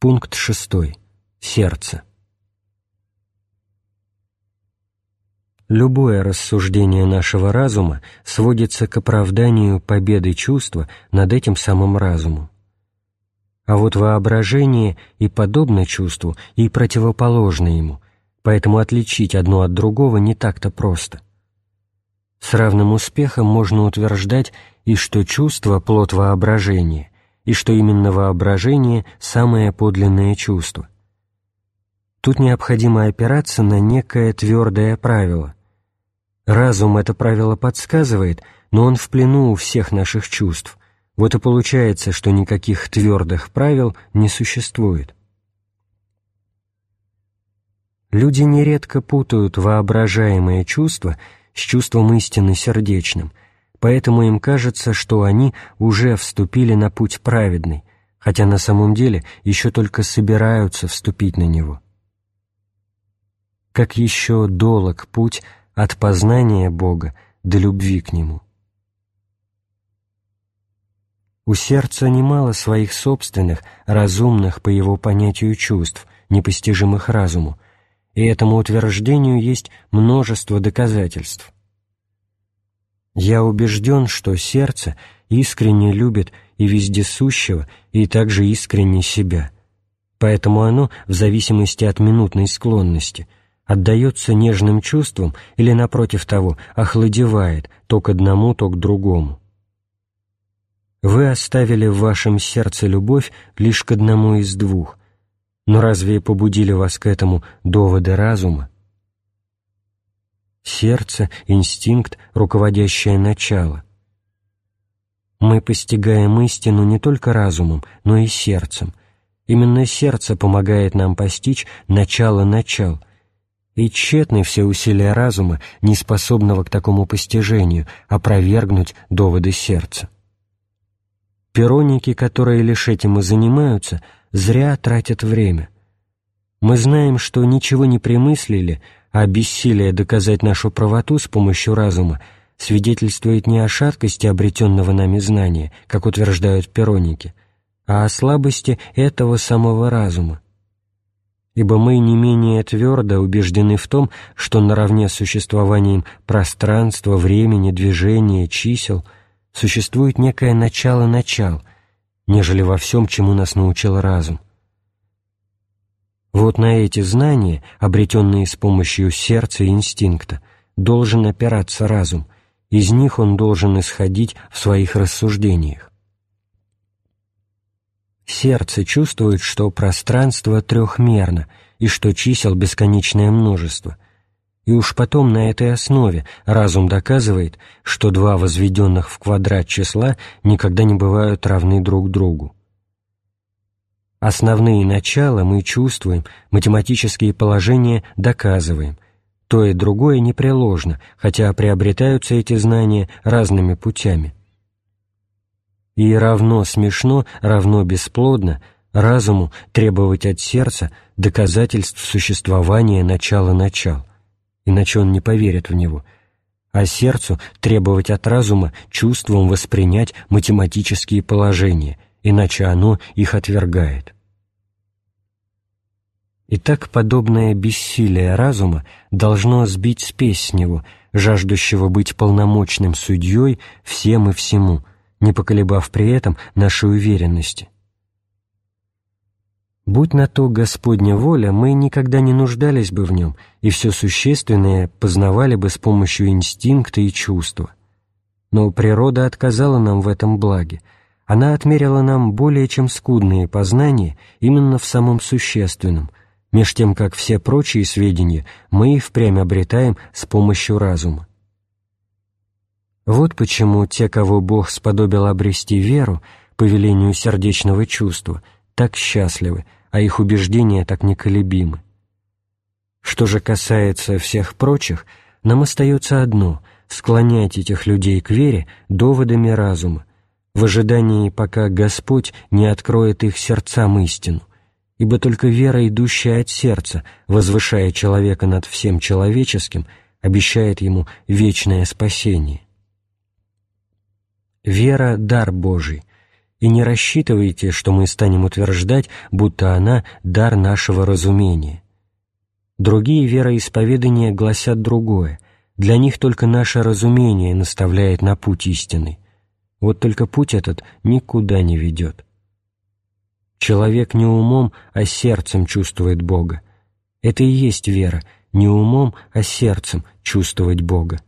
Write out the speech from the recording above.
Пункт 6. Сердце. Любое рассуждение нашего разума сводится к оправданию победы чувства над этим самым разумом. А вот воображение и подобно чувству, и противоположно ему, поэтому отличить одно от другого не так-то просто. С равным успехом можно утверждать и что чувство – плод воображения, и что именно воображение – самое подлинное чувство. Тут необходимо опираться на некое твердое правило. Разум это правило подсказывает, но он в плену у всех наших чувств. Вот и получается, что никаких твердых правил не существует. Люди нередко путают воображаемое чувство с чувством истины сердечным, поэтому им кажется, что они уже вступили на путь праведный, хотя на самом деле еще только собираются вступить на него. Как еще долог путь от познания Бога до любви к Нему. У сердца немало своих собственных, разумных по его понятию чувств, непостижимых разуму, и этому утверждению есть множество доказательств. Я убежден, что сердце искренне любит и вездесущего, и также искренне себя, поэтому оно, в зависимости от минутной склонности, отдается нежным чувствам или, напротив того, охладевает то к одному, то к другому. Вы оставили в вашем сердце любовь лишь к одному из двух, но разве побудили вас к этому доводы разума? Сердце, инстинкт, руководящее начало. Мы постигаем истину не только разумом, но и сердцем. Именно сердце помогает нам постичь начало начал, и тщетны все усилия разума, не способного к такому постижению, опровергнуть доводы сердца. Пероники, которые лишь этим и занимаются – зря тратят время. Мы знаем, что ничего не примыслили, а бессилие доказать нашу правоту с помощью разума свидетельствует не о шаткости обретенного нами знания, как утверждают пероники, а о слабости этого самого разума. Ибо мы не менее твердо убеждены в том, что наравне с существованием пространства, времени, движения, чисел существует некое начало-начал — нежели во всем, чему нас научил разум. Вот на эти знания, обретенные с помощью сердца и инстинкта, должен опираться разум, из них он должен исходить в своих рассуждениях. Сердце чувствует, что пространство трехмерно и что чисел бесконечное множество — и уж потом на этой основе разум доказывает, что два возведенных в квадрат числа никогда не бывают равны друг другу. Основные начала мы чувствуем, математические положения доказываем. То и другое непреложно, хотя приобретаются эти знания разными путями. И равно смешно, равно бесплодно разуму требовать от сердца доказательств существования начала начал иначе он не поверит в него, а сердцу требовать от разума чувством воспринять математические положения, иначе оно их отвергает. Итак, подобное бессилие разума должно сбить спесь с него, жаждущего быть полномочным судьей всем и всему, не поколебав при этом нашей уверенности – Будь на то Господня воля, мы никогда не нуждались бы в нем, и все существенное познавали бы с помощью инстинкта и чувства. Но природа отказала нам в этом благе. Она отмерила нам более чем скудные познания именно в самом существенном, меж тем, как все прочие сведения мы и впрямь обретаем с помощью разума. Вот почему те, кого Бог сподобил обрести веру по велению сердечного чувства, так счастливы, а их убеждения так неколебимы. Что же касается всех прочих, нам остается одно — склонять этих людей к вере доводами разума, в ожидании, пока Господь не откроет их сердцам истину, ибо только вера, идущая от сердца, возвышая человека над всем человеческим, обещает ему вечное спасение. Вера — дар Божий, и не рассчитывайте, что мы станем утверждать, будто она — дар нашего разумения. Другие вероисповедания гласят другое. Для них только наше разумение наставляет на путь истины. Вот только путь этот никуда не ведет. Человек не умом, а сердцем чувствует Бога. Это и есть вера, не умом, а сердцем чувствовать Бога.